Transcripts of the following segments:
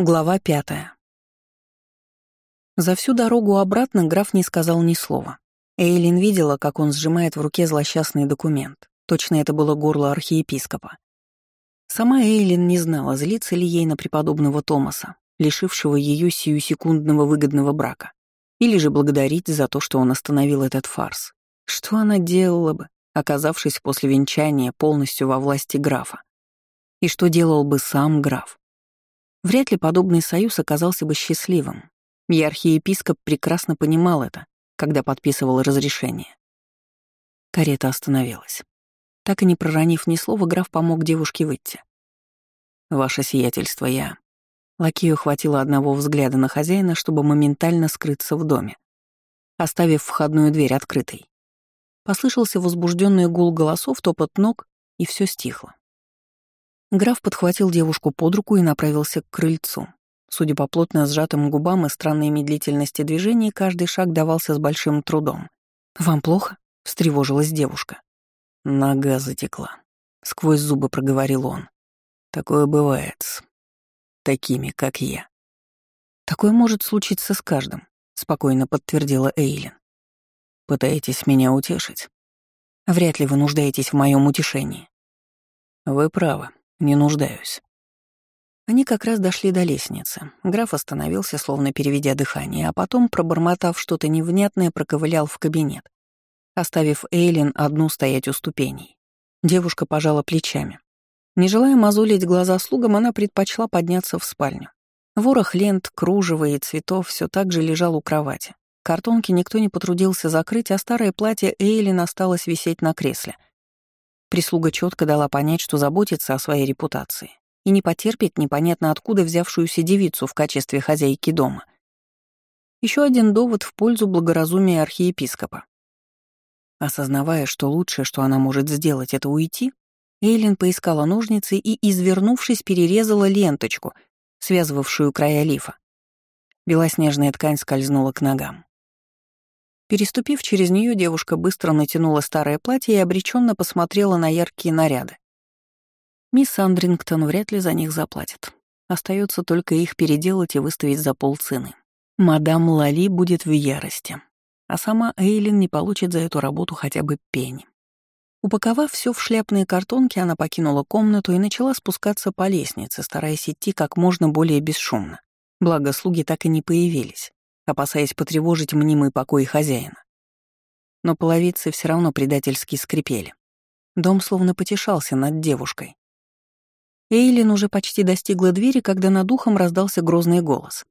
Глава пятая. За всю дорогу обратно граф не сказал ни слова. Эйлин видела, как он сжимает в руке злосчастный документ. Точно это было горло архиепископа. Сама Эйлин не знала, злиться ли ей на преподобного Томаса, лишившего ее сиюсекундного выгодного брака, или же благодарить за то, что он остановил этот фарс. Что она делала бы, оказавшись после венчания полностью во власти графа? И что делал бы сам граф? Вряд ли подобный союз оказался бы счастливым, и архиепископ прекрасно понимал это, когда подписывал разрешение. Карета остановилась. Так и не проронив ни слова, граф помог девушке выйти. «Ваше сиятельство, я...» Лакею хватило одного взгляда на хозяина, чтобы моментально скрыться в доме, оставив входную дверь открытой. Послышался возбужденный гул голосов, топот ног, и все стихло. Граф подхватил девушку под руку и направился к крыльцу. Судя по плотно сжатым губам и странной медлительности движений, каждый шаг давался с большим трудом. «Вам плохо?» — встревожилась девушка. Нога затекла. Сквозь зубы проговорил он. «Такое бывает с такими, как я». «Такое может случиться с каждым», — спокойно подтвердила Эйлин. «Пытаетесь меня утешить?» «Вряд ли вы нуждаетесь в моем утешении». «Вы правы. Не нуждаюсь. Они как раз дошли до лестницы. Граф остановился, словно переведя дыхание, а потом, пробормотав что-то невнятное, проковылял в кабинет, оставив Эйлин одну стоять у ступеней. Девушка пожала плечами. Не желая мозолить глаза слугам, она предпочла подняться в спальню. Ворох лент, кружева и цветов все так же лежал у кровати. Картонки никто не потрудился закрыть, а старое платье Эйлин осталось висеть на кресле — Прислуга четко дала понять, что заботится о своей репутации и не потерпит непонятно откуда взявшуюся девицу в качестве хозяйки дома. Еще один довод в пользу благоразумия архиепископа. Осознавая, что лучшее, что она может сделать, это уйти, Эйлин поискала ножницы и, извернувшись, перерезала ленточку, связывавшую края лифа. Белоснежная ткань скользнула к ногам. Переступив через нее, девушка быстро натянула старое платье и обреченно посмотрела на яркие наряды. Мисс Андрингтон вряд ли за них заплатит. Остается только их переделать и выставить за полцены. Мадам Лали будет в ярости, а сама Эйлин не получит за эту работу хотя бы пени. Упаковав все в шляпные картонки, она покинула комнату и начала спускаться по лестнице, стараясь идти как можно более бесшумно. Благо, слуги так и не появились опасаясь потревожить мнимый покой хозяина. Но половицы все равно предательски скрипели. Дом словно потешался над девушкой. Эйлин уже почти достигла двери, когда над ухом раздался грозный голос.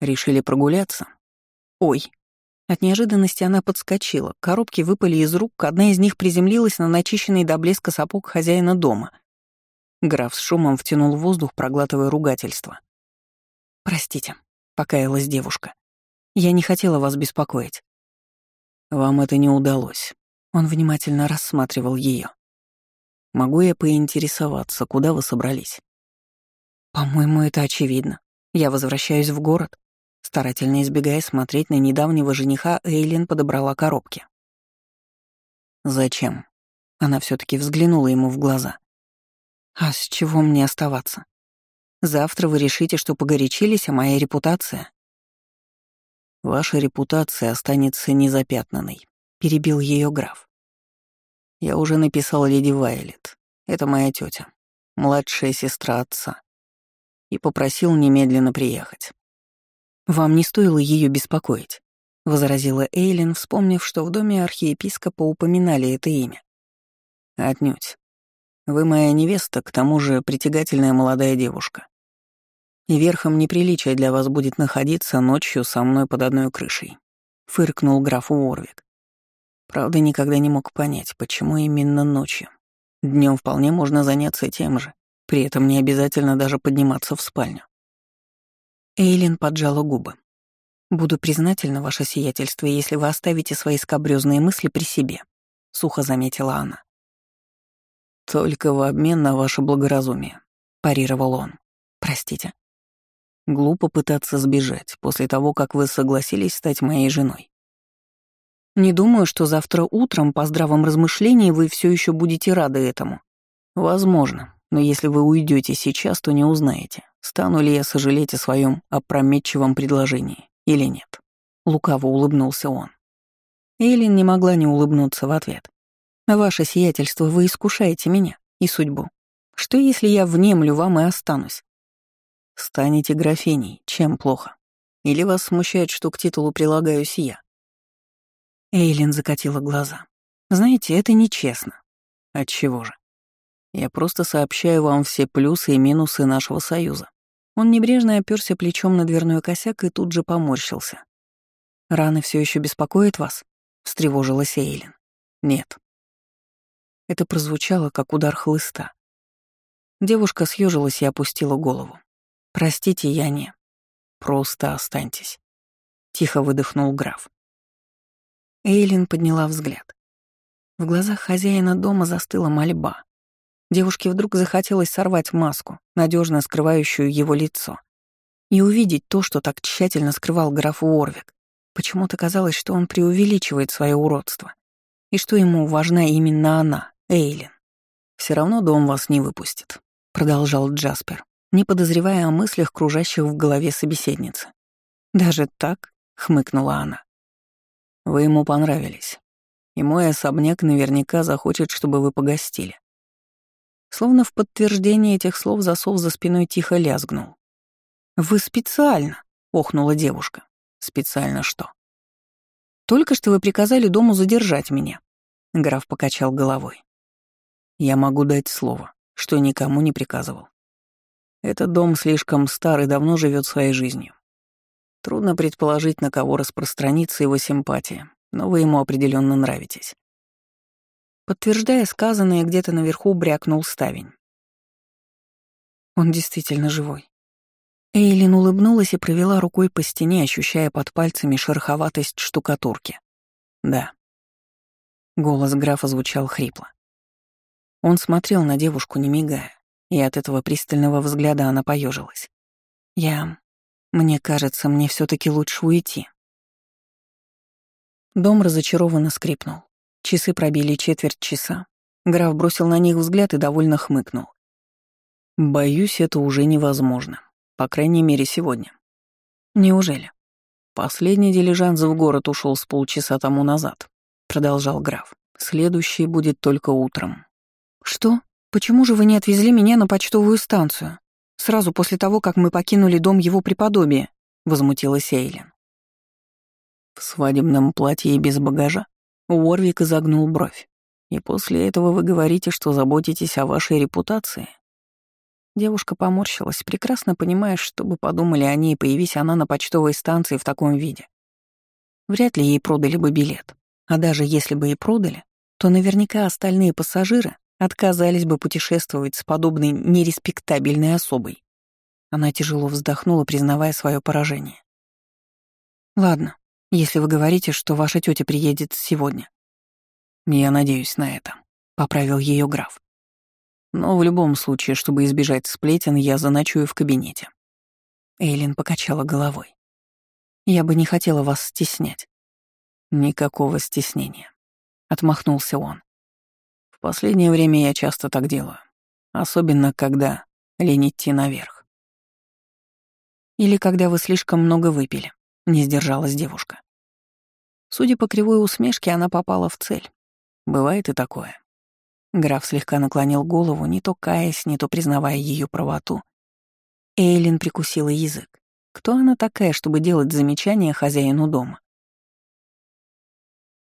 «Решили прогуляться?» «Ой!» От неожиданности она подскочила, коробки выпали из рук, одна из них приземлилась на начищенный до блеска сапог хозяина дома. Граф с шумом втянул воздух, проглатывая ругательство. «Простите», — покаялась девушка. «Я не хотела вас беспокоить». «Вам это не удалось». Он внимательно рассматривал ее. «Могу я поинтересоваться, куда вы собрались?» «По-моему, это очевидно. Я возвращаюсь в город». Старательно избегая смотреть на недавнего жениха, Эйлин подобрала коробки. «Зачем?» Она все таки взглянула ему в глаза. «А с чего мне оставаться? Завтра вы решите, что погорячились, а моя репутация...» «Ваша репутация останется незапятнанной», — перебил ее граф. «Я уже написал леди Вайлет. Это моя тетя, младшая сестра отца. И попросил немедленно приехать. «Вам не стоило ее беспокоить», — возразила Эйлин, вспомнив, что в доме архиепископа упоминали это имя. «Отнюдь. Вы моя невеста, к тому же притягательная молодая девушка и верхом неприличия для вас будет находиться ночью со мной под одной крышей», — фыркнул граф Уорвик. Правда, никогда не мог понять, почему именно ночью. Днем вполне можно заняться тем же, при этом не обязательно даже подниматься в спальню. Эйлин поджала губы. «Буду признательна, ваше сиятельство, если вы оставите свои скобрёзные мысли при себе», — сухо заметила она. «Только в обмен на ваше благоразумие», — парировал он. «Простите». Глупо пытаться сбежать после того, как вы согласились стать моей женой. Не думаю, что завтра утром, по здравом размышлении, вы все еще будете рады этому. Возможно, но если вы уйдете сейчас, то не узнаете, стану ли я сожалеть о своем опрометчивом предложении или нет. Лукаво улыбнулся он. Эйлин не могла не улыбнуться в ответ. «Ваше сиятельство, вы искушаете меня и судьбу. Что, если я внемлю вам и останусь? Станете графиней, чем плохо? Или вас смущает, что к титулу прилагаюсь я? Эйлин закатила глаза. Знаете, это нечестно. Отчего же? Я просто сообщаю вам все плюсы и минусы нашего союза. Он небрежно оперся плечом на дверной косяк и тут же поморщился. «Раны все еще беспокоят вас?» — встревожилась Эйлин. «Нет». Это прозвучало, как удар хлыста. Девушка съежилась и опустила голову. «Простите, я не...» «Просто останьтесь», — тихо выдохнул граф. Эйлин подняла взгляд. В глазах хозяина дома застыла мольба. Девушке вдруг захотелось сорвать маску, надежно скрывающую его лицо, и увидеть то, что так тщательно скрывал граф Уорвик. Почему-то казалось, что он преувеличивает свое уродство, и что ему важна именно она, Эйлин. Все равно дом вас не выпустит продолжал Джаспер, не подозревая о мыслях, кружащих в голове собеседницы. «Даже так?» — хмыкнула она. «Вы ему понравились. И мой особняк наверняка захочет, чтобы вы погостили». Словно в подтверждение этих слов засов за спиной тихо лязгнул. «Вы специально?» — охнула девушка. «Специально что?» «Только что вы приказали дому задержать меня», — граф покачал головой. «Я могу дать слово что никому не приказывал. Этот дом слишком стар и давно живет своей жизнью. Трудно предположить, на кого распространится его симпатия, но вы ему определенно нравитесь. Подтверждая сказанное, где-то наверху брякнул ставень. Он действительно живой. Эйлин улыбнулась и провела рукой по стене, ощущая под пальцами шероховатость штукатурки. «Да». Голос графа звучал хрипло. Он смотрел на девушку, не мигая, и от этого пристального взгляда она поежилась. «Я... Мне кажется, мне все таки лучше уйти». Дом разочарованно скрипнул. Часы пробили четверть часа. Граф бросил на них взгляд и довольно хмыкнул. «Боюсь, это уже невозможно. По крайней мере, сегодня». «Неужели?» «Последний дилижанс в город ушел с полчаса тому назад», — продолжал граф. «Следующий будет только утром». «Что? Почему же вы не отвезли меня на почтовую станцию? Сразу после того, как мы покинули дом его преподобия?» — возмутилась Эйлин. «В свадебном платье и без багажа?» Уорвик изогнул бровь. «И после этого вы говорите, что заботитесь о вашей репутации?» Девушка поморщилась, прекрасно понимая, что бы подумали о ней, появись она на почтовой станции в таком виде. Вряд ли ей продали бы билет. А даже если бы и продали, то наверняка остальные пассажиры отказались бы путешествовать с подобной нереспектабельной особой. Она тяжело вздохнула, признавая свое поражение. «Ладно, если вы говорите, что ваша тетя приедет сегодня». «Я надеюсь на это», — поправил ее граф. «Но в любом случае, чтобы избежать сплетен, я заночую в кабинете». Эйлин покачала головой. «Я бы не хотела вас стеснять». «Никакого стеснения», — отмахнулся он последнее время я часто так делаю. Особенно, когда лень идти наверх. Или когда вы слишком много выпили, не сдержалась девушка. Судя по кривой усмешке, она попала в цель. Бывает и такое. Граф слегка наклонил голову, не то каясь, не то признавая ее правоту. Эйлин прикусила язык. Кто она такая, чтобы делать замечания хозяину дома?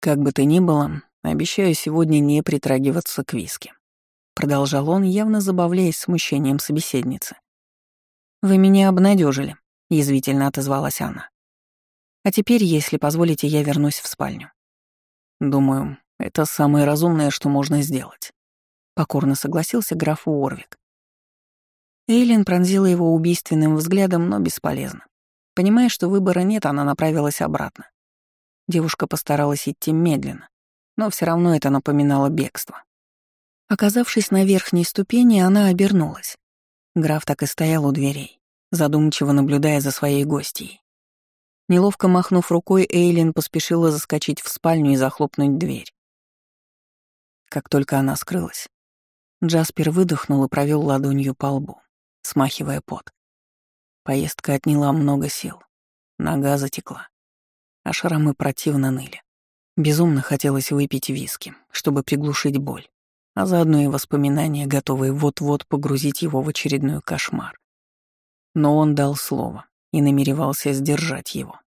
Как бы то ни было, Обещаю сегодня не притрагиваться к виски. Продолжал он, явно забавляясь смущением собеседницы. «Вы меня обнадежили, язвительно отозвалась она. «А теперь, если позволите, я вернусь в спальню». «Думаю, это самое разумное, что можно сделать», — покорно согласился граф Уорвик. Эйлин пронзила его убийственным взглядом, но бесполезно. Понимая, что выбора нет, она направилась обратно. Девушка постаралась идти медленно, но все равно это напоминало бегство. Оказавшись на верхней ступени, она обернулась. Граф так и стоял у дверей, задумчиво наблюдая за своей гостьей. Неловко махнув рукой, Эйлин поспешила заскочить в спальню и захлопнуть дверь. Как только она скрылась, Джаспер выдохнул и провел ладонью по лбу, смахивая пот. Поездка отняла много сил. Нога затекла. А шрамы противно ныли. Безумно хотелось выпить виски, чтобы приглушить боль, а заодно и воспоминания, готовые вот-вот погрузить его в очередной кошмар. Но он дал слово и намеревался сдержать его.